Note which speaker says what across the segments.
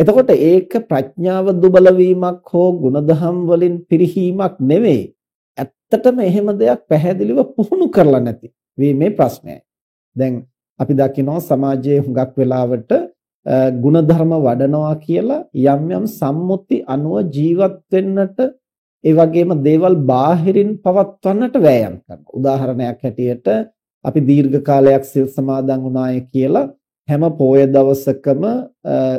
Speaker 1: එතකොට ඒක ප්‍රඥාව දුබල වීමක් හෝ ಗುಣධම් වලින් පිරිහීමක් නෙවෙයි. ඇත්තටම එහෙම දෙයක් පැහැදිලිව පුහුණු කරලා නැති වීමේ ප්‍රශ්නයයි. දැන් අපි දකිනවා සමාජයේ හුඟක් වෙලාවට ಗುಣධර්ම වඩනවා කියලා යම් යම් සම්මුති අනුව ජීවත් වෙන්නට ඒ වගේම දේවල් බාහිරින් පවත්වන්නට වෑයම් කරනවා. උදාහරණයක් හැටියට අපි දීර්ඝ කාලයක් සිල් සමාදන් වුණාය කියලා හැම පොය දවසකම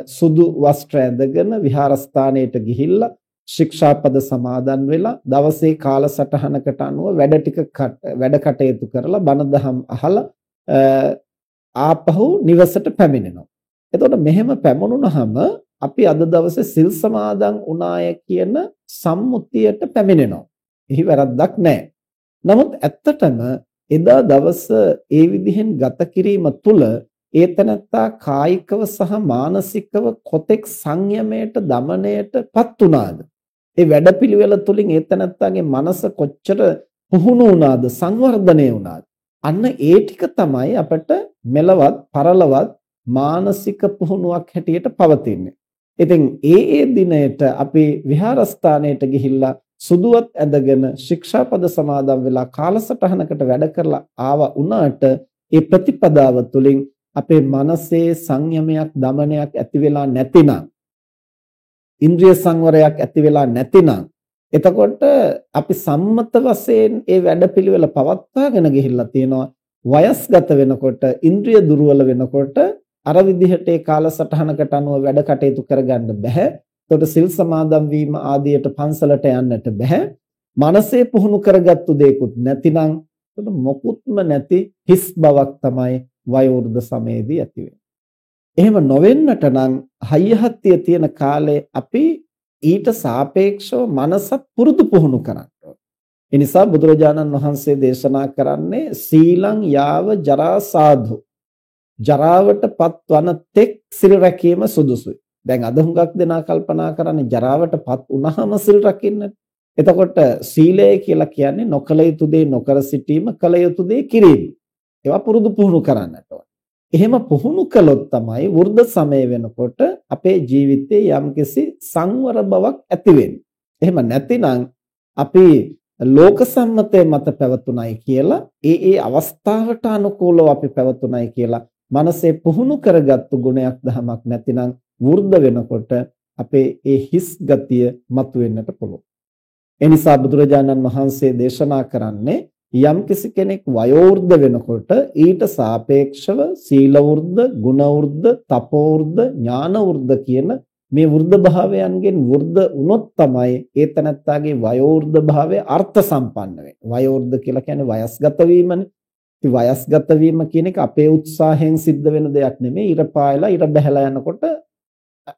Speaker 1: සුදු වස්ත්‍ර ඇඳගෙන විහාරස්ථානයට ගිහිල්ලා ශික්ෂාපද සමාදන් වෙලා දවසේ කාලසටහනකට අනුව වැඩ ටික වැඩ කටයුතු කරලා බණ දහම් අහලා ආපහු නිවසට පැමිණෙනවා. එතකොට මෙහෙම පැමුණුනහම අපි අද දවසේ සිල් සමාදන් වුණාය කියන සම්මුතියට පැමිණෙනවා. එහි වැරද්දක් නැහැ. නමුත් ඇත්තටම එදා දවස ඒ විදිහෙන් ගත කිරීම තුළ ඒතනත්තා කායිකව සහ මානසිකව කොතෙක් සංයමයට දමණයටපත් වුණාද? ඒ වැඩපිළිවෙල තුළින් ඒතනත්තාගේ මනස කොච්චර පුහුණු වුණාද සංවර්ධනය වුණාද? අන්න ඒ ටික තමයි අපිට මෙලවත් පරලවත් මානසික පුහුණුවක් හැටියට පවතින්නේ. ඉතින් ඒ ඒ දිනයට අපි විහාරස්ථානයට ගිහිල්ලා සුදුවත් ඇඳගෙන ශික්ෂාපද සමාදන් වෙලා කාලසටහනකට වැඩ කරලා ආවා වුණාට ඒ ප්‍රතිපදාව තුළින් අපේ මනසේ සංයමයක් දමනයක් ඇති වෙලා නැතිනම් ඉන්ද්‍රිය සංවරයක් ඇති වෙලා නැතිනම් එතකොට අපි සම්මත වශයෙන් ඒ වැඩපිළිවෙල පවත්වාගෙන ගිහිල්ලා තියෙනවා වයස්ගත වෙනකොට ඉන්ද්‍රිය දුර්වල වෙනකොට අර විදිහට ඒ කාලසටහනකට අනුව වැඩ කටයුතු කරගන්න බෑ. එතකොට සිල් සමාදන් වීම ආදියට පන්සලට යන්නට බෑ. මනසේ පුහුණු කරගත්තු දෙයක්වත් නැතිනම් එතකොට මොකුත්ම නැති හිස් බවක් තමයි වයෝවෘද්ධ සමයේදී ඇති වෙන්නේ. එහෙම නොවෙන්නට නම් හයියහත්තිය තියෙන කාලේ අපි ඊට සාපේක්ෂව මනසත් පුරුදු පුහුණු කරන්න ඒ නිසා බුදුරජාණන් වහන්සේ දේශනා කරන්නේ සීලං යාව ජරා සාධු ජරාවටපත් වන තෙක් සිල් රැකීම සුදුසුයි. දැන් අද හුඟක් දෙනා කල්පනා කරන්නේ ජරාවටපත් වුණාම සිල් රකින්නට. එතකොට සීලය කියලා කියන්නේ නොකල යුතු දේ නොකර සිටීම, කල යුතු දේ කිරීම. ඒවා පුරුදු පුහුණු කරන්නට ඕන. එහෙම පුහුණු කළොත් තමයි වෘද්ධ සමය වෙනකොට අපේ ජීවිතයේ යම්කිසි සංවර බවක් ඇති වෙන්නේ. එහෙම නැතිනම් අපි ලෝක සම්මතය මත පැවතුණයි කියලා ඒ ඒ අවස්ථාවට අනුකූලව අපි පැවතුණයි කියලා මනසේ පුහුණු කරගත්තු ගුණයක් දහමක් නැතිනම් වෘද්ධ වෙනකොට අපේ ඒ හිස් ගතිය මතුවෙන්නට පුළුවන්. ඒ නිසා බුදුරජාණන් වහන්සේ දේශනා කරන්නේ යම් කිසි කෙනෙක් වයෝවෘද්ධ වෙනකොට ඊට සාපේක්ෂව සීල වෘද්ධ, ගුණ වෘද්ධ, තපෝ වෘද්ධ, ඥාන වෘද්ධ කියන මේ වෘද්ධ භාවයන්ගෙන් වෘද්ධ වුණොත් තමයි ඒ තනත්තාගේ වයෝවෘද්ධ භාවය අර්ථ සම්පන්න වෙන්නේ. වයෝවෘද්ධ කියලා කියන්නේ වයස්ගත වීමනේ. ඉතින් වයස්ගත වීම කියන එක අපේ උත්සාහයෙන් සිද්ධ වෙන දෙයක් නෙමෙයි. ඉර පායලා ඉර බහැලා යනකොට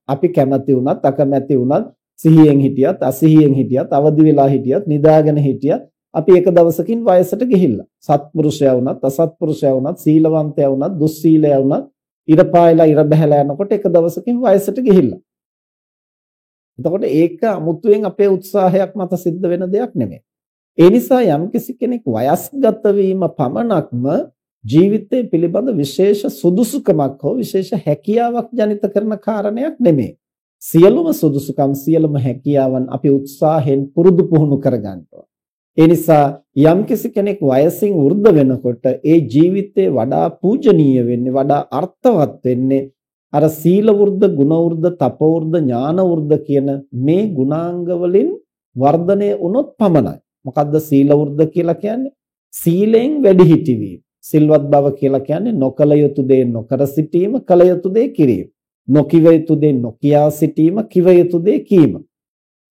Speaker 1: අපි කැමති වුණත් අකමැති වුණත් සිහියෙන් හිටියත් අසිහියෙන් හිටියත් අවදි වෙලා හිටියත් නිදාගෙන හිටියත් අපි එක දවසකින් වයසට ගිහිල්ලා. සත්පුරුෂයා වුණත් අසත්පුරුෂයා වුණත් සීලවන්තයා වුණත් දුස්සීලයා වුණත් ඉර පායලා ඉර බහැලා යනකොට එක දවසකින් වයසට ගිහිල්ලා. එතකොට ඒක අමුතුවෙන් අපේ උත්සාහයක් මත සිද්ධ වෙන දෙයක් නෙමෙයි. ඒ නිසා යම්කිසි කෙනෙක් වයස්ගත වීම පමණක්ම ජීවිතය පිළිබඳ විශේෂ සුදුසුකමක් හෝ විශේෂ හැකියාවක් ජනිත කරන කාරණයක් නෙමෙයි. සියලුම සුදුසුකම් සියලුම හැකියාවන් අපි උත්සාහයෙන් පුරුදු පුහුණු කරගන්න ඒ නිසා යම්කිසි කෙනෙක් වයසින් වෘද්ධ වෙනකොට ඒ ජීවිතේ වඩා පූජනීය වෙන්නේ වඩා අර්ථවත් වෙන්නේ අර සීල වෘද්ධ, ගුණ වෘද්ධ, තප වෘද්ධ, ඥාන වෘද්ධ කියන මේ ගුණාංග වලින් වර්ධනය වුණොත් පමණයි. මොකද්ද සීල වෘද්ධ කියලා කියන්නේ? සීලෙන් වැඩි හිටවීම. සිල්වත් බව කියලා කියන්නේ නොකල යුතු දේ නොකර සිටීම, කල යුතු දේ කිරීම. නොකිව යුතු දේ නොකියා සිටීම, කිව යුතු දේ කීම.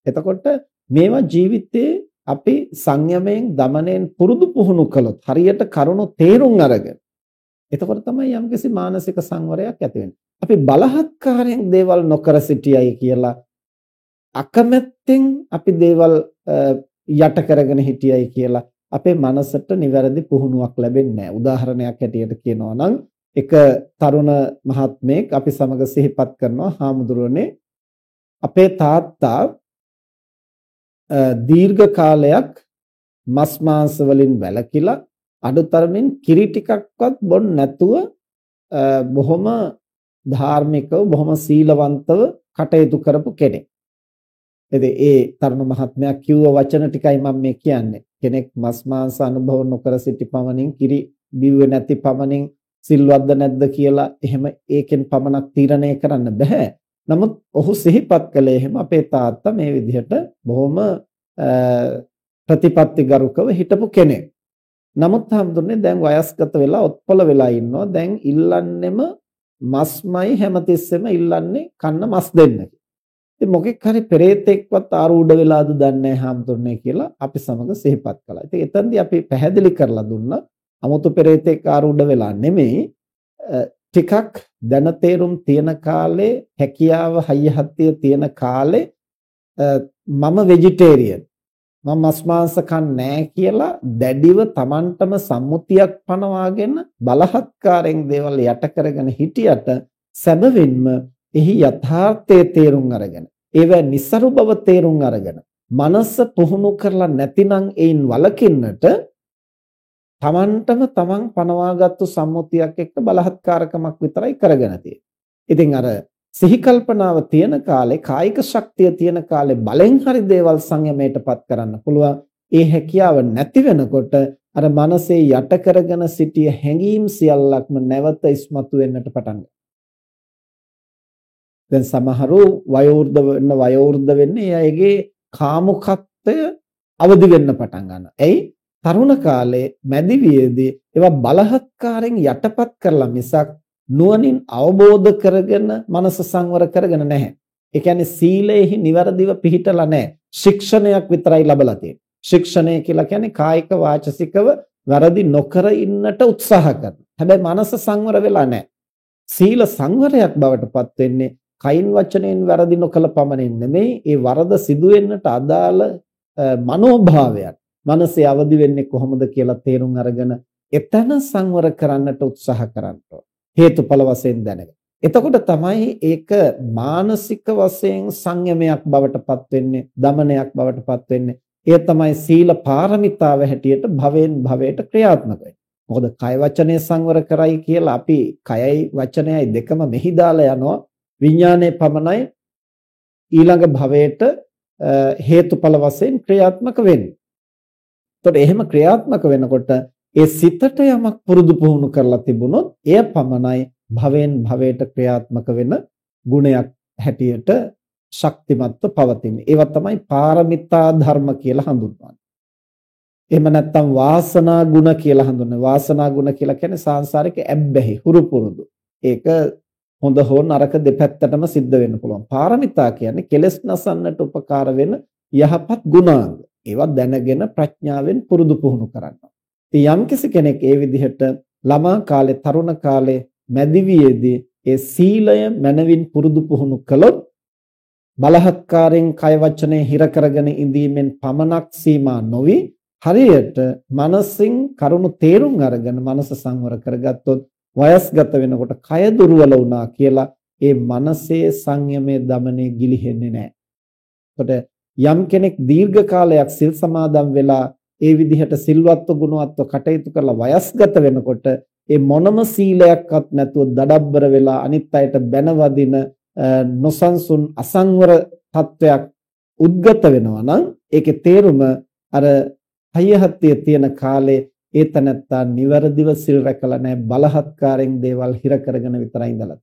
Speaker 1: එතකොට මේවා ජීවිතේ අපි සංයමයෙන් දමණයෙන් පුරුදු පුහුණු කළොත් හරියට කරුණු තේරුම් අරගෙන එතකොට තමයි යම්කිසි මානසික සංවරයක් ඇති වෙන්නේ. අපි බලහත්කාරයෙන් දේවල් නොකර සිටියයි කියලා අකමැත්තෙන් අපි දේවල් යට කරගෙන හිටියයි කියලා අපේ මනසට නිවැරදි පුහුණුවක් ලැබෙන්නේ නැහැ. උදාහරණයක් ඇටියට කියනවා නම් එක තරුණ මහත්මයෙක් අපි සමග සිහිපත් කරනවා හාමුදුරුවනේ අපේ තාත්තා දීර්ඝ කාලයක් මස් මාංශ වලින් වැළකීලා අඩුතරමින් කිරි ටිකක්වත් බොන්න නැතුව බොහොම ධාර්මිකව බොහොම සීලවන්තව කටයුතු කරපු කෙනෙක්. ඉතින් ඒ තරුණ මහත්මයා කිව්ව වචන ටිකයි මම මේ කියන්නේ. කෙනෙක් මස් මාංශ අනුභව නොකර සිටි පමණින් කිරි බිව්වේ නැති පමණින් සිල්වත්ද නැද්ද කියලා එහෙම ඒකෙන් පමණක් තීරණය කරන්න බෑ. නමුත් ඔහු සිහිපත් කළේ එහෙම අපේ තාත්තා මේ විදිහට බොහොම ප්‍රතිපත්ති ගරුකව හිටපු කෙනෙක්. නමුත් හම්දුනේ දැන් වයස්ගත වෙලා ඔත්පල වෙලා ඉන්නවා. දැන් ඉල්ලන්නෙම මස්මයි හැමතිස්සෙම ඉල්ලන්නේ කන්න මස් දෙන්න. ඉතින් මොකෙක් හරි පෙරේතෙක්වත් ආරූඪ වෙලාද දන්නේ හම්දුනේ කියලා අපි සමග සිහිපත් කළා. ඉතින් එතෙන්දී අපි පැහැදිලි කරලා දුන්නා 아무තු පෙරේතෙක් ආරූඪ වෙලා නෙමෙයි ටිකක් දැන තේරුම් තියෙන කාලේ හැකියාව හයියහත්තිය තියෙන කාලේ මම වෙජිටේරියන් මම මස් මාංශ කන්නේ කියලා දැඩිව Tamanටම සම්මුතියක් පනවාගෙන බලහත්කාරයෙන් දේවල් යට කරගෙන හිටියට සැබවින්ම එහි යථාර්ථයේ තේරුම් අරගෙන ඒව નિસරු බව තේරුම් අරගෙන මනස පුහුණු කරලා නැතිනම් ඒන් වලකින්නට Tamanටම Taman පනවාගත්තු සම්මුතියක් එක්ක බලහත්කාරකමක් විතරයි කරගෙන තියෙන්නේ. ඉතින් අර සිහි කල්පනාව තියෙන කාලේ කායික ශක්තිය තියෙන කාලේ බලෙන් හරි දේවල් සංයමයටපත් කරන්න පුළුවන්. ඒ හැකියාව නැති වෙනකොට අර මනසේ යට කරගෙන සිටිය හැඟීම් සියල්ලක්ම නැවත ඉස්මතු වෙන්නට පටන් දැන් සමහරු වයෝවෘද්ධ වෙන්න වයෝවෘද්ධ වෙන්නේ ඒ අයගේ කාමුකත්වය අවදි වෙන්න පටන් ගන්නවා. එයි තරුණ කාලේ මැදිවියේදී ඒවා බලහත්කාරයෙන් යටපත් කරලා මිසක් නුවණින් අවබෝධ කරගෙන මනස සංවර කරගෙන නැහැ. ඒ කියන්නේ සීලයෙහි નિවරදිව පිහිටලා නැහැ. ශික්ෂණයක් විතරයි ලබලා තියෙන්නේ. ශික්ෂණය කියලා කියන්නේ කායික වාචසිකව වැරදි නොකර ඉන්නට උත්සාහ කරන. හැබැයි මනස සංවර වෙලා නැහැ. සීල සංවරයක් බවට පත් වෙන්නේ කයින් වචනෙන් වැරදි නොකළ පමණින් නෙමෙයි ඒ වරද සිදු වෙන්නට අදාළ මනෝභාවයන් මනසේ අවදි වෙන්නේ කොහොමද කියලා තේරුම් අරගෙන එතන සංවර කරන්නට උත්සාහ කරන්න හේතුඵල වශයෙන් දැනගෙන. එතකොට තමයි ඒක මානසික වශයෙන් සංයමයක් බවට පත් වෙන්නේ, දමනයක් බවට පත් වෙන්නේ. ඒ තමයි සීල පාරමිතාව හැටියට භවෙන් භවයට ක්‍රියාත්මක වෙන්නේ. මොකද කය වචනේ සංවර කරයි කියලා අපි කයයි වචනයයි දෙකම මෙහි දාලා යනවා විඥානයේ පමණයි ඊළඟ භවයට හේතුඵල වශයෙන් ක්‍රියාත්මක වෙන්නේ. එතකොට එහෙම ක්‍රියාත්මක වෙනකොට ඒ සිතට යමක් පුරුදු පුහුණු කරලා තිබුණොත් එය පමණයි භවෙන් භවයට ක්‍රියාත්මක වෙන ගුණයක් හැටියට ශක්තිමත්ව පවතින්නේ. ඒවා තමයි පාරමිතා ධර්ම කියලා හඳුන්වන්නේ. එහෙම නැත්නම් වාසනා ගුණ කියලා හඳුන්වන්නේ. වාසනා ගුණ කියලා කියන්නේ සාංශාරික ඇබ්බැහි, හුරු පුරුදු. ඒක හොඳ හෝ නරක දෙපැත්තටම සිද්ධ වෙන්න පුළුවන්. පාරමිතා කියන්නේ කෙලස් නසන්නට උපකාර වෙන යහපත් ගුණාංග. ඒවා දැනගෙන ප්‍රඥාවෙන් පුරුදු පුහුණු කරනවා. ඉතින් යම්කිසි කෙනෙක් ඒ විදිහට ළමා කාලේ තරුණ කාලේ මැදිවියේදී ඒ සීලය මනවින් පුරුදු පුහුණු කළොත් බලහත්කාරයෙන් කය වචනේ හිර කරගෙන ඉඳීමෙන් පමණක් සීමා නොවි හරියට මනසින් කරුණු තේරුම් අරගෙන මනස සංවර කරගත්තොත් වයස්ගත වෙනකොට කය දුර්වල වුණා කියලා ඒ මනසේ සංයමයේ দমনය ගිලිහෙන්නේ නැහැ. එතකොට යම් කෙනෙක් දීර්ඝ කාලයක් සිල් සමාදන් වෙලා ඒ විදිහට සිල්වත්ව ගුණවත්ව කටයුතු කරලා වයස්ගත වෙනකොට ඒ මොනම සීලයක්වත් නැතුව දඩබ්බර වෙලා අනිත් අයට බැනවදින නොසන්සුන් අසංවර තත්වයක් උද්ගත වෙනවා නම් ඒකේ තේරුම අර හයහත්තිය තියෙන කාලේ ඒ තනත්තා නිවැරදිව සිල් රැකලා නැහැ බලහත්කාරයෙන් දේවල් හිර කරගෙන විතරයි ඉඳලා